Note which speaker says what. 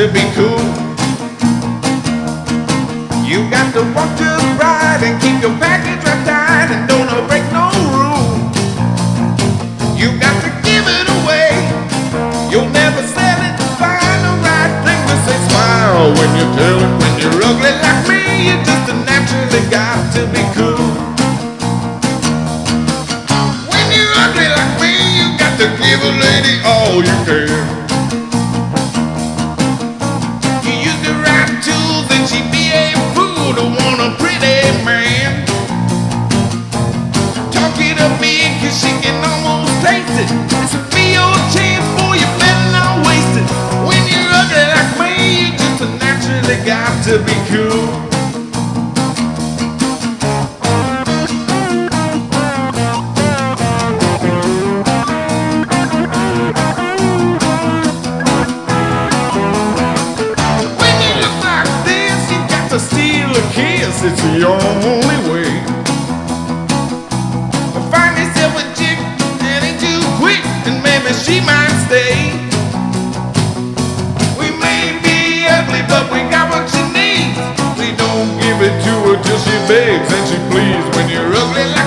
Speaker 1: to be cool. You got to walk just right and keep your package right tight and don't break no rule. You got to give it away. You'll never sell it. Find the right thing to say. Smile when you tell it. When you're ugly like me, you just naturally got to be cool. When you're ugly like me, you got to give a lady all you can. To want a pretty man. Talk it up big cause she can almost taste it. Will be your chance for you better not waste it. When you're ugly like me, you just naturally got to be cool. Kiss. It's the only way. Find yourself a chick that ain't too quick, and maybe she might stay. We may be ugly, but we got what she needs. We don't give it to her till she begs and she pleads. When you're ugly